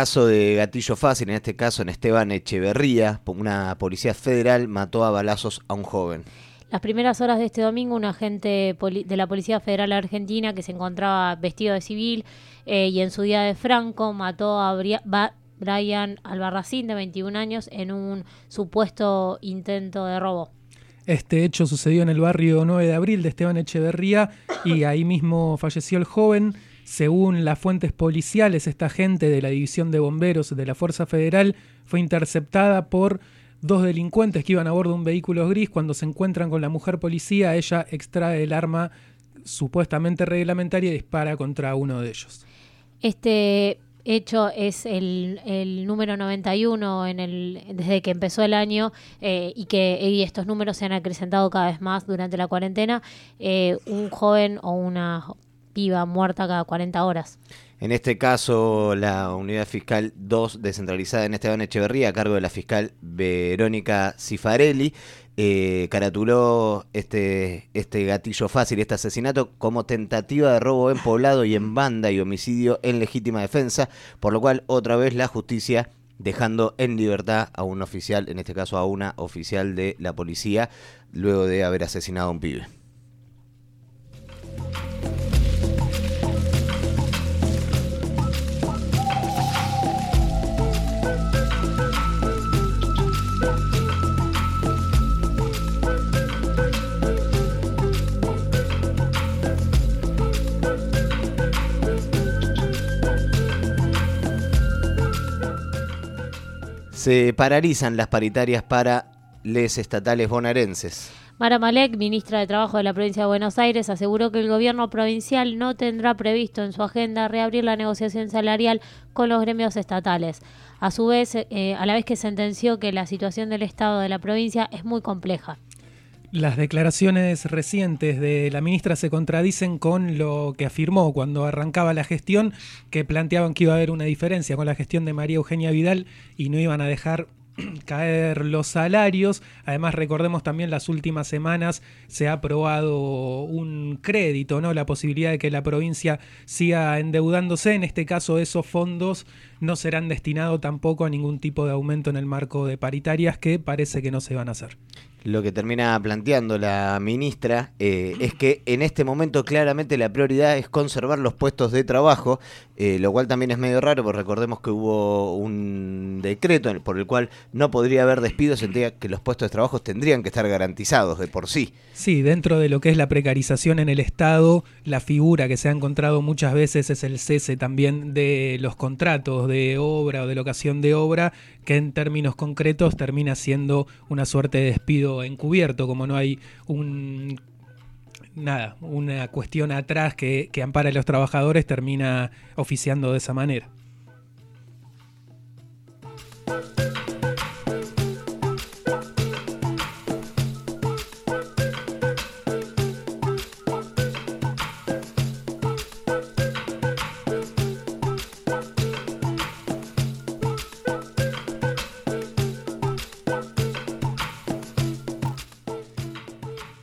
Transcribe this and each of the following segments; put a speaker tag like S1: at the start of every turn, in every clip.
S1: caso de gatillo fácil, en este caso en Esteban Echeverría, una policía federal mató a balazos a un joven.
S2: Las primeras horas de este domingo, un agente de la Policía Federal Argentina que se encontraba vestido de civil eh, y en su día de Franco mató a Brian Albarracín, de 21 años, en un supuesto intento de robo.
S3: Este hecho sucedió en el barrio 9 de abril de Esteban Echeverría y ahí mismo falleció el joven. Según las fuentes policiales, esta gente de la División de Bomberos de la Fuerza Federal fue interceptada por dos delincuentes que iban a bordo de un vehículo gris. Cuando se encuentran con la mujer policía, ella extrae el arma supuestamente reglamentaria y dispara contra uno de ellos.
S2: Este hecho es el, número 91 en el, desde que empezó el año eh, y que estos números se han acrecentado cada vez más durante la cuarentena. Eh, un joven o una piba muerta cada 40 horas.
S1: En este caso, la unidad fiscal 2 descentralizada en Esteban Echeverría, a cargo de la fiscal Verónica Cifarelli, eh, caratuló este, este gatillo fácil, este asesinato, como tentativa de robo en poblado y en banda y homicidio en legítima defensa, por lo cual otra vez la justicia dejando en libertad a un oficial, en este caso a una oficial de la policía, luego de haber asesinado a un pibe. Se paralizan las paritarias para les estatales bonaerenses.
S2: Mara Malek, ministra de Trabajo de la provincia de Buenos Aires, aseguró que el gobierno provincial no tendrá previsto en su agenda reabrir la negociación salarial con los gremios estatales. A su vez, eh, a la vez que sentenció que la situación del Estado de la provincia es muy compleja.
S3: Las declaraciones recientes de la ministra se contradicen con lo que afirmó cuando arrancaba la gestión, que planteaban que iba a haber una diferencia con la gestión de María Eugenia Vidal y no iban a dejar caer los salarios. Además, recordemos también las últimas semanas se ha aprobado un crédito, ¿no? La posibilidad de que la provincia siga endeudándose. En este caso, esos fondos no serán destinados tampoco a ningún tipo de aumento en el marco de paritarias que parece que no se van a hacer
S1: lo que termina planteando la ministra eh, es que en este momento claramente la prioridad es conservar los puestos de trabajo, eh, lo cual también es medio raro, porque recordemos que hubo un decreto por el cual no podría haber despidos, sentía que los puestos de trabajo tendrían que estar garantizados de por sí.
S3: Sí, dentro de lo que es la precarización en el Estado, la figura que se ha encontrado muchas veces es el cese también de los contratos de obra o de locación de obra, que en términos concretos termina siendo una suerte de despido encubierto, como no hay un nada, una cuestión atrás que, que ampara a los trabajadores, termina oficiando de esa manera.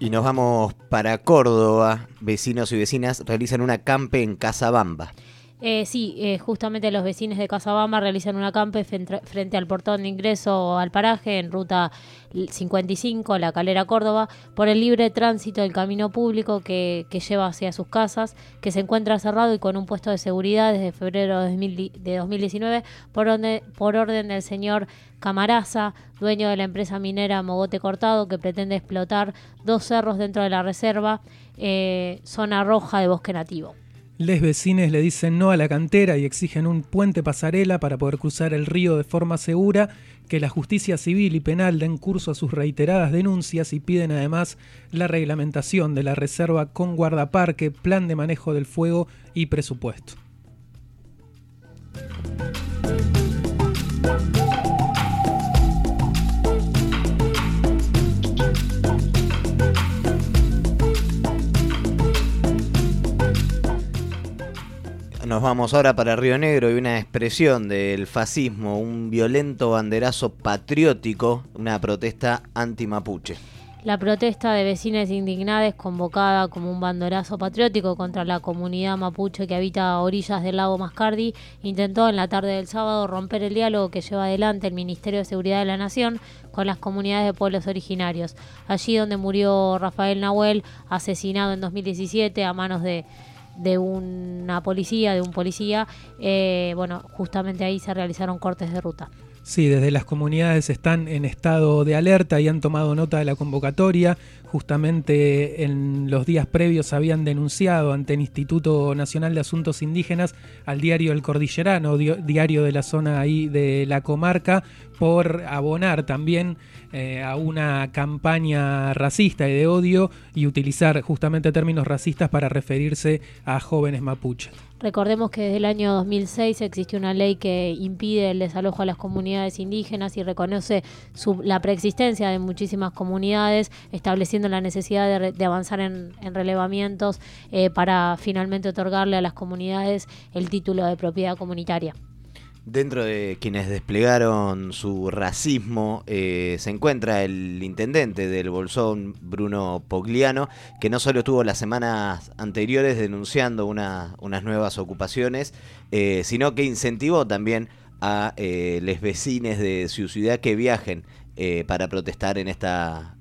S1: Y nos vamos para Córdoba. Vecinos y vecinas realizan una campe en Casabamba.
S2: Eh, sí, eh, justamente los vecinos de Casabamba realizan una campe frente, al portón de ingreso al paraje en ruta 55, La Calera Córdoba, por el libre tránsito del camino público que, lleva hacia sus casas, que se encuentra cerrado y con un puesto de seguridad desde febrero de, 2019 por, por orden del señor Camaraza, dueño de la empresa minera Mogote Cortado, que pretende explotar dos cerros dentro de la reserva, eh, zona roja de bosque nativo.
S3: Les vecines le dicen no a la cantera y exigen un puente pasarela para poder cruzar el río de forma segura, que la justicia civil y penal den curso a sus reiteradas denuncias y piden además la reglamentación de la reserva con guardaparque, plan de manejo del fuego y presupuesto.
S1: Nos vamos ahora para Río Negro y una expresión del fascismo, un violento banderazo patriótico, una protesta anti-mapuche.
S2: La protesta de vecinos indignados, convocada como un bandorazo patriótico contra la comunidad mapuche que habita a orillas del lago Mascardi, intentó en la tarde del sábado romper el diálogo que lleva adelante el Ministerio de Seguridad de la Nación con las comunidades de pueblos originarios. Allí donde murió Rafael Nahuel, asesinado en 2017 a manos de de una policía, de un policía, eh, bueno, justamente ahí se realizaron cortes de ruta.
S3: Sí, desde las comunidades están en estado de alerta y han tomado nota de la convocatoria. Justamente en los días previos habían denunciado ante el Instituto Nacional de Asuntos Indígenas al diario El Cordillerano, diario de la zona ahí de la comarca, por abonar también eh, a una campaña racista y de odio y utilizar justamente términos racistas para referirse a jóvenes mapuches.
S2: Recordemos que desde el año 2006 existe una ley que impide el desalojo a las comunidades indígenas y reconoce la preexistencia de muchísimas comunidades, estableciendo la necesidad de, avanzar en, relevamientos eh, para finalmente otorgarle a las comunidades el título de propiedad comunitaria.
S1: Dentro de quienes desplegaron su racismo eh, se encuentra el intendente del Bolsón, Bruno Pogliano, que no solo estuvo las semanas anteriores denunciando unas nuevas ocupaciones, eh, sino que incentivó también a eh, los vecinos de su ciudad que viajen para protestar en esta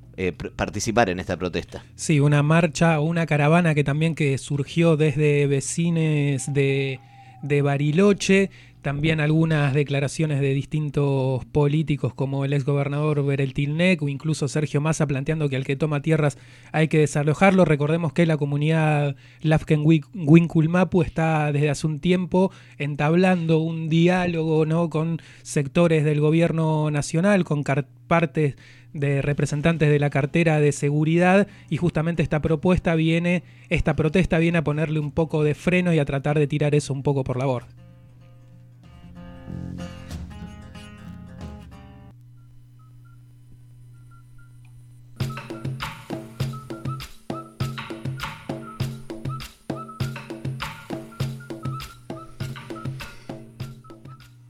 S1: participar en esta protesta.
S3: Sí, una marcha una caravana que también que surgió desde vecines de, de Bariloche también algunas declaraciones de distintos políticos como el exgobernador Bereltilnec o incluso Sergio Massa planteando que al que toma tierras hay que desalojarlo. Recordemos que la comunidad Lafken Winkulmapu está desde hace un tiempo entablando un diálogo ¿no? con sectores del gobierno nacional, con partes de representantes de la cartera de seguridad y justamente esta propuesta viene, esta protesta viene a ponerle un poco de freno y a tratar de tirar eso un poco por la borda.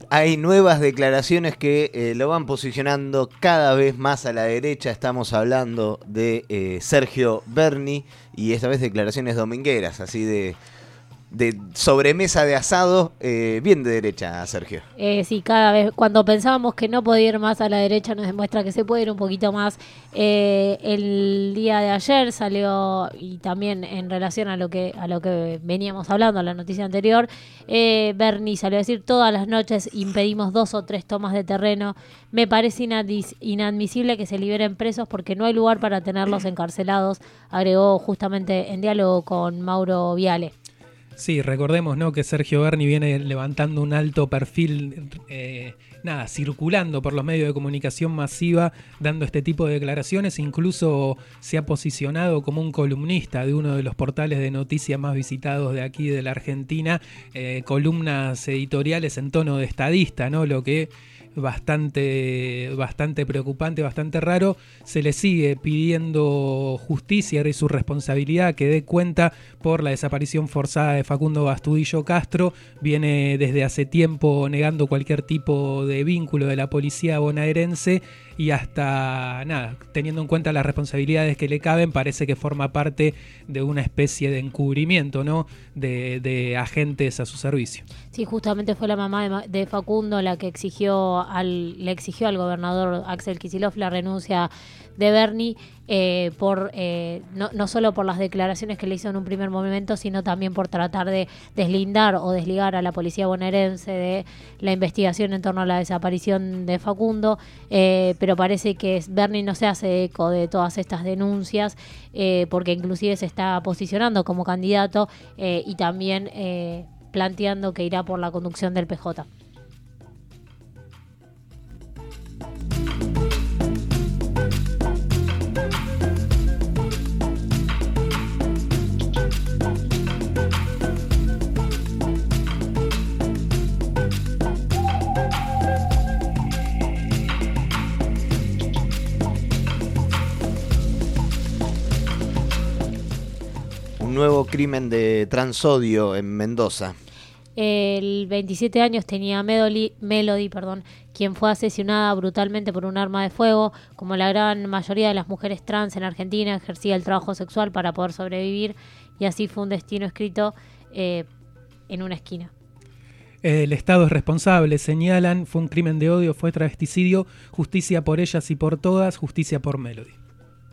S1: Hay nuevas declaraciones que eh, lo van posicionando cada vez más a la derecha. Estamos hablando de eh, Sergio Berni y esta vez declaraciones domingueras, así de de sobremesa de asado eh, bien de derecha, Sergio.
S2: Eh, sí, cada vez, cuando pensábamos que no podía ir más a la derecha, nos demuestra que se puede ir un poquito más. Eh, el día de ayer salió, y también en relación a lo que, a lo que veníamos hablando, a la noticia anterior, eh, Bernie salió a decir, todas las noches impedimos dos o tres tomas de terreno. Me parece inadmisible que se liberen presos porque no hay lugar para tenerlos encarcelados, agregó justamente en diálogo con Mauro Viale.
S3: Sí, recordemos ¿no? que Sergio Berni viene levantando un alto perfil, eh, nada, circulando por los medios de comunicación masiva, dando este tipo de declaraciones, incluso se ha posicionado como un columnista de uno de los portales de noticias más visitados de aquí de la Argentina, eh, columnas editoriales en tono de estadista, ¿no? Lo que bastante, bastante preocupante, bastante raro. Se le sigue pidiendo justicia y su responsabilidad que dé cuenta por la desaparición forzada de Facundo Bastudillo Castro. Viene desde hace tiempo negando cualquier tipo de vínculo de la policía bonaerense y hasta nada, teniendo en cuenta las responsabilidades que le caben, parece que forma parte de una especie de encubrimiento, ¿no? De, agentes a su servicio.
S2: Sí, justamente fue la mamá de, Facundo la que exigió al, le exigió al gobernador Axel Kisilov la renuncia de Bernie eh, por eh, no, no, solo por las declaraciones que le hizo en un primer momento, sino también por tratar de deslindar o desligar a la policía bonaerense de la investigación en torno a la desaparición de Facundo. Eh, pero parece que Bernie no se hace eco de todas estas denuncias, porque inclusive se está posicionando como candidato y también planteando que irá por la conducción del PJ.
S1: Nuevo crimen de transodio en Mendoza.
S2: El 27 años tenía Melody, Melody perdón, quien fue asesinada brutalmente por un arma de fuego. Como la gran mayoría de las mujeres trans en Argentina, ejercía el trabajo sexual para poder sobrevivir y así fue un destino escrito eh, en una esquina.
S3: El Estado es responsable, señalan, fue un crimen de odio, fue travesticidio, justicia por ellas y por todas, justicia por Melody.